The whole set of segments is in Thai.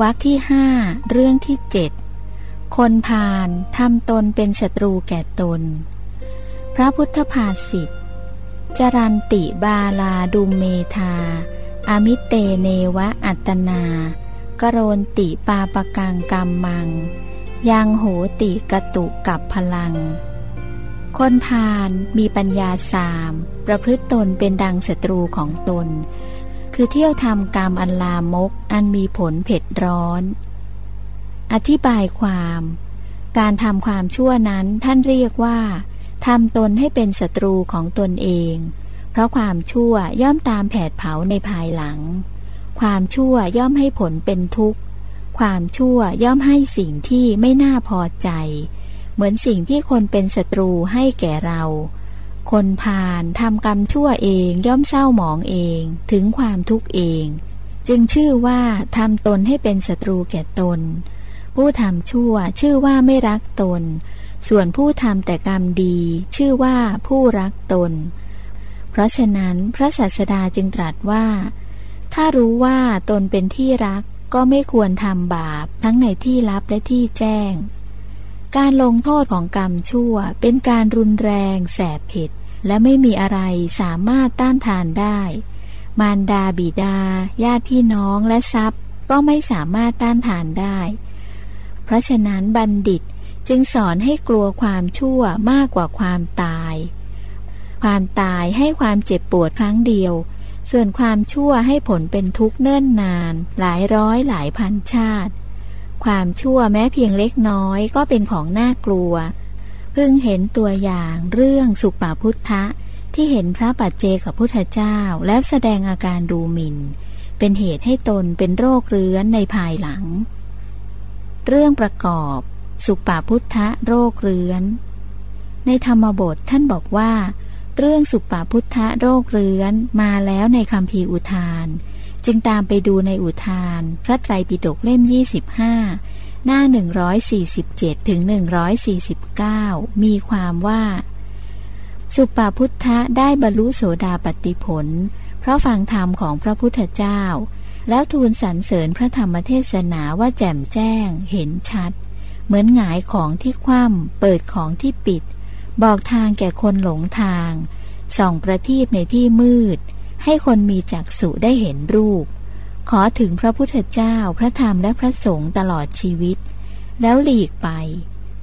วรรคที่ห้าเรื่องที่เจ็ดคนพาลทำตนเป็นศัตรูแก่ตน พระพุทธภาษิตจรันติบาลาดุมเมธาอามิเตเนวะอัตนากโรนติปาปกังกรรมมัง ยังโหติกตุกับพลัง คนพาลมีปัญญาสาม ประพฤติตนเป็นดังศัตรูของตน คือเที่ยวทำกรรมอันลามกอันมีผลเผ็ดร้อน อธิบายความ การทำความชั่วนั้นท่านเรียกว่าทำตนให้เป็นศัตรูของตนเอง เพราะความชั่วย่อมตามแผดเผาในภายหลัง ความชั่วย่อมให้ผลเป็นทุกข์ ความชั่วย่อมให้สิ่งที่ไม่น่าพอใจ เหมือนสิ่งที่คนเป็นศัตรูให้แก่เรา คนพาลทำกรรมชั่วเองย่อมเศร้าหมองเองถึงความทุกข์เอง จึงชื่อว่าทำตนให้เป็นศัตรูแก่ตน ผู้ทำชั่วชื่อว่าไม่รักตน ส่วนผู้ทำแต่กรรมดี ชื่อว่าผู้รักตน เพราะฉะนั้นพระศาสดาจึงตรัสว่า ถ้ารู้ว่าตนเป็นที่รักก็ไม่ควรทำบาปทั้งในที่ลับและที่แจ้ง การลงโทษของกรรมชั่วเป็นการรุนแรงแสบเผ็ด และไม่มีอะไรสามารถต้านทานได้ มารดาบิดา ญาติพี่น้องและทรัพย์ก็ไม่สามารถต้านทานได้ เพราะฉะนั้นบัณฑิตจึงสอนให้กลัวความชั่วมากกว่าความตาย ความตายให้ความเจ็บปวดครั้งเดียว ส่วนความชั่วให้ผลเป็นทุกข์เนิ่นนาน หลายร้อยหลายพันชาติ ความชั่วแม้เพียงเล็กน้อยก็เป็นของน่ากลัว เพิ่งเห็นตัวอย่างเรื่องสุปาพุทธะ ที่เห็นพระปัจเจกับพุทธเจ้าแล้วแสดงอาการดูหมิน่น เป็นเหตุให้ตนเป็นโรคเรื้อนในภายหลัง เรื่องประกอบ สุปาพุทธะโรคเรื้อน ในธรรมบทท่านบอกว่า เรื่องสุปาพุทธะโรคเรื้อนมาแล้วในคำพีอุทาน จึงตามไปดูในอุทาน พระไตรปิฎกเล่ม 25 หน้า 147 ถึง 149 มีความว่า สุปาพุทธะได้บรรลุโสดาปติผล เพราะฟังธรรมของพระพุทธเจ้า แล้วทูลสรรเสริญพระธรรมเทศนาว่าแจ่มแจ้ง เห็นชัด เหมือนหงายของที่คว่ำเปิดของที่ปิด บอกทางแก่คนหลงทาง ส่องประทีปในที่มืด ให้คนมีจักษุได้เห็นรูป ขอถึงพระพุทธเจ้าพระธรรมและพระสงฆ์ตลอดชีวิต แล้วหลีกไป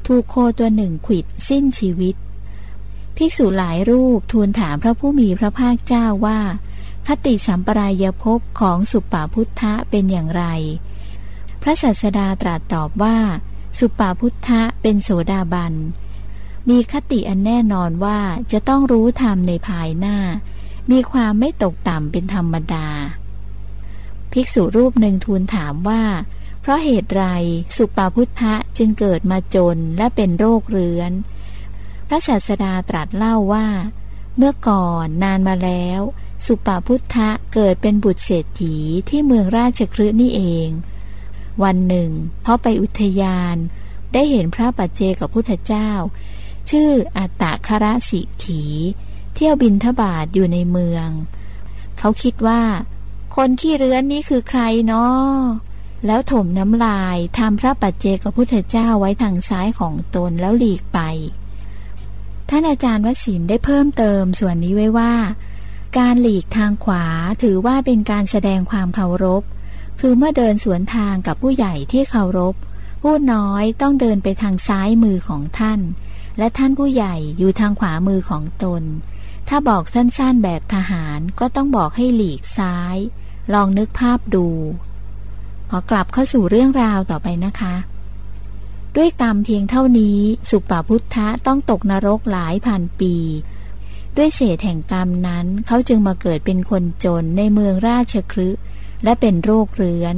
ถูกโคตัวหนึ่งขิดสิ้นชีวิต ภิกษุหลายรูปทูลถามพระผู้มีพระภาคเจ้าว่า คติสัมปรายภพของสุปปาพุทธะเป็นอย่างไร พระศาสดาตรัสตอบว่า สุปาพุทธะเป็นโสดาบันมีคติอันแน่นอนว่าจะต้องรู้ธรรมในภายหน้า มีความไม่ตกต่ำเป็นธรรมดา ภิกษุรูปหนึ่งทูลถามว่า เพราะเหตุไรสุปาพุทธะจึงเกิดมาจนและเป็นโรคเรื้อน พระศาสดาตรัสเล่าว่า เมื่อก่อนนานมาแล้ว สุปาพุทธะเกิดเป็นบุตรเศรษฐีที่เมืองราชครืนี่เอง วันหนึ่งพอไปอุทยาน ได้เห็นพระปัจเจกับพุทธเจ้า ชื่ออัตตะคระสิขี เที่ยวบินทบาทอยู่ในเมือง เขาคิดว่า คนขี้เรือนนี้คือใครเนาะแล้วถมน้ำลายทำพระปัจเจกพุทธเจ้าไว้ทางซ้ายของตนแล้วหลีกไป ท่านอาจารย์วสินได้เพิ่มเติมส่วนนี้ไว้ว่า การหลีกทางขวาถือว่าเป็นการแสดงความเคารพ คือเมื่อเดินสวนทางกับผู้ใหญ่ที่เคารพ ผู้น้อยต้องเดินไปทางซ้ายมือของท่าน และท่านผู้ใหญ่อยู่ทางขวามือของตน ถ้าบอกสั้นๆแบบทหารก็ต้องบอกให้หลีกซ้าย ลองนึกภาพดูขอกลับเข้าสู่เรื่องราวต่อไปนะคะ ด้วยกรรมเพียงเท่านี้ สุปาพุทธะต้องตกนรกหลายพันปี ด้วยเศษแห่งกรรมนั้นเขาจึงมาเกิดเป็นคนจนในเมืองราชครึและเป็นโรคเรื้อน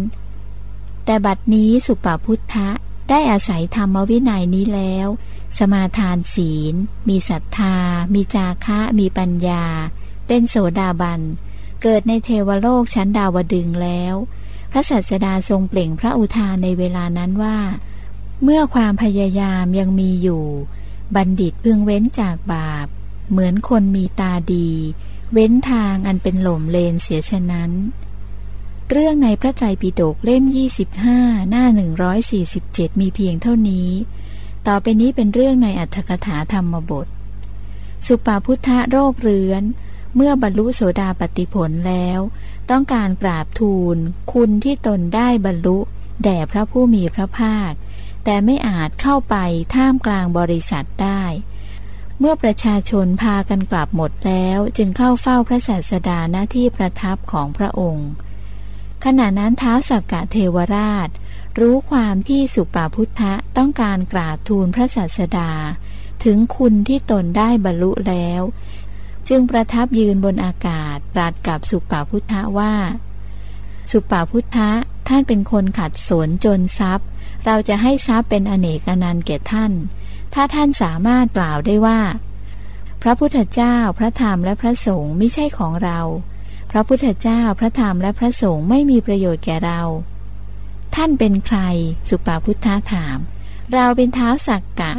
แต่บัดนี้สุปาพุทธะได้อาศัยธรรมวินัยนี้แล้ว สมาทานศีล มีศรัทธา มีจาคะ มีปัญญา เป็นโสดาบัน เกิดในเทวโลกชั้นดาวดึงแล้ว พระสัสดาทรงเปล่งพระอุทานในเวลานั้นว่า เมื่อความพยายามยังมีอยู่ บัณฑิตพึงเว้นจากบาป เหมือนคนมีตาดี เว้นทางอันเป็นหล่มเลนเสียฉะนั้น เรื่องในพระไตรปิฎกเล่ม 25 หน้า 147 มีเพียงเท่านี้ ต่อไปนี้เป็นเรื่องในอัตถกถาธรรมบท สุปาพุทธะโรคเรื้อน เมื่อบรรลุโสดาปติผลแล้ว ต้องการกราบทูล คุณที่ตนได้บรรลุ แด่พระผู้มีพระภาค แต่ไม่อาจเข้าไปท่ามกลางบริษัทได้ เมื่อประชาชนพากันกลับหมดแล้วจึงเข้าเฝ้าพระศาสดาหน้าที่ประทับของพระองค์ ขณะนั้นเท้าสักกะเทวราช รู้ความที่สุปาพุทธะต้องการกราบทูลพระศาสดา ถึงคุณที่ตนได้บรรลุแล้ว จึงประทับยืนบนอากาศตรัสกับสุปาพุทธะว่า สุปาพุทธะท่านเป็นคนขัดสนจนทรัพย์ เราจะให้ทรัพย์เป็นอเนกอนันต์แก่ท่าน ถ้าท่านสามารถกล่าวได้ว่า พระพุทธเจ้าพระธรรมและพระสงฆ์ไม่ใช่ของเรา พระพุทธเจ้าพระธรรมและพระสงฆ์ไม่มีประโยชน์แก่เรา ท่านเป็นใคร สุปาพุทธะถาม เราเป็นเท้าสักกะ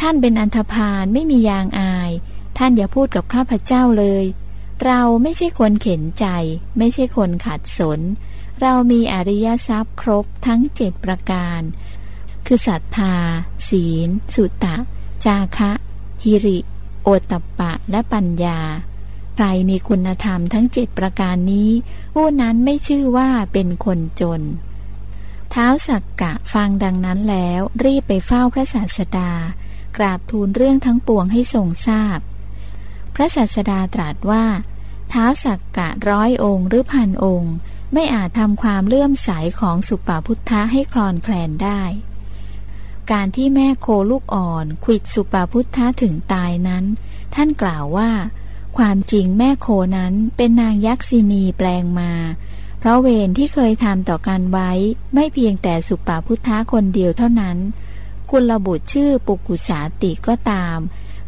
ท่านเป็นอันธพาลไม่มียางอาย ท่านอย่าพูดกับข้าพเจ้าเลย เราไม่ใช่คนเข็นใจ ไม่ใช่คนขัดสน เรามีอริยทรัพย์ครบทั้งเจ็ดประการ คือศรัทธา ศีล สุตตะจาคะฮิริ โอตตปปะ และปัญญาใครมีคุณธรรมทั้งเจ็ดประการนี้ ผู้นั้นไม่ชื่อว่าเป็นคนจน ท้าสักกะฟังดังนั้นแล้วรีบไปเฝ้าพระศาสดา กราบทูลเรื่องทั้งปวงให้ทรงทราบพระศาสดาตรัสว่าเท้าสักกะร้อยองค์หรือพันองค์ ไม่อาจทำความเลื่อมใสของสุปปาพุทธะให้คลอนแคลนได้ การที่แม่โคลูกอ่อนขิดสุปปาพุทธะถึงตายนั้น ท่านกล่าวว่า ความจริงแม่โคนั้นเป็นนางยักษินีแปลงมา ราะเวรที่เคยทำต่อกันไว้ ไม่เพียงแต่สุปาพุทธะคนเดียวเท่านั้นคุณระบุชื่อปุกุสาติก็ตาม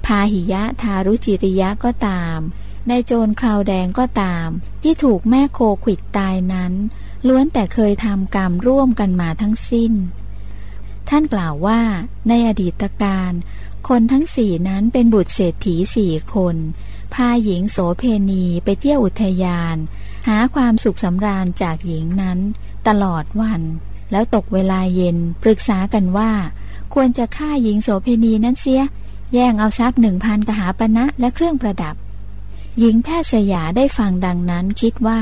พาหิยะทารุจิริยะก็ตามนายโจรคราวแดงก็ตาม ที่ถูกแม่โคขิดตายนั้น ล้วนแต่เคยทำกรรมร่วมกันมาทั้งสิ้น ท่านกล่าวว่า ในอดีตการ คนทั้งสี่นั้นเป็นบุตรเศรษฐีสี่คน พาหญิงโสเพณีไปเที่ยวอุทยาน หาความสุขสำราญจากหญิงนั้น ตลอดวัน แล้วตกเวลาเย็นปรึกษากันว่า ควรจะฆ่าหญิงโสเพณีนั้นเสีย แย่งเอาทรัพย์หนึ่งพันกหาปณะและเครื่องประดับ หญิงแพทย์สยาได้ฟังดังนั้นคิดว่า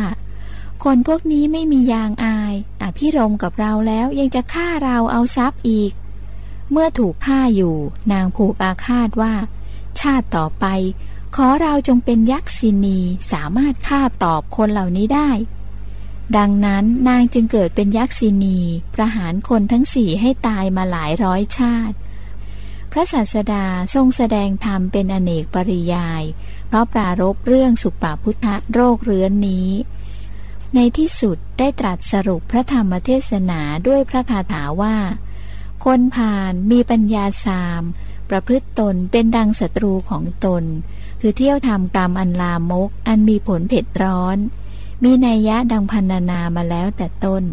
คนพวกนี้ไม่มียางอายอภิรมกับเราแล้วยังจะฆ่าเราเอาทรัพย์อีก เมื่อถูกฆ่าอยู่ นางผูกอาฆาตว่า ชาติต่อไป ขอเราจงเป็นยักษินีสามารถฆ่าตอบคนเหล่านี้ได้ ดังนั้นนางจึงเกิดเป็นยักษินีประหารคนทั้งสี่ให้ตายมาหลายร้อยชาติ พระศาสดาทรงแสดงธรรมเป็นอเนกปริยาย เพราะปรารบเรื่องสุปาพุทธโรคเรื้อนนี้ ในที่สุดได้ตรัสสรุปพระธรรมเทศนาด้วยพระคาถาว่า คนผ่านมีปัญญาสาม ประพฤติตนเป็นดังศัตรูของตน คือเที่ยวทำกรรมอันลามก อันมีผลเผ็ดร้อน มีนัยยะดังพันนานามาแล้วแต่ต้น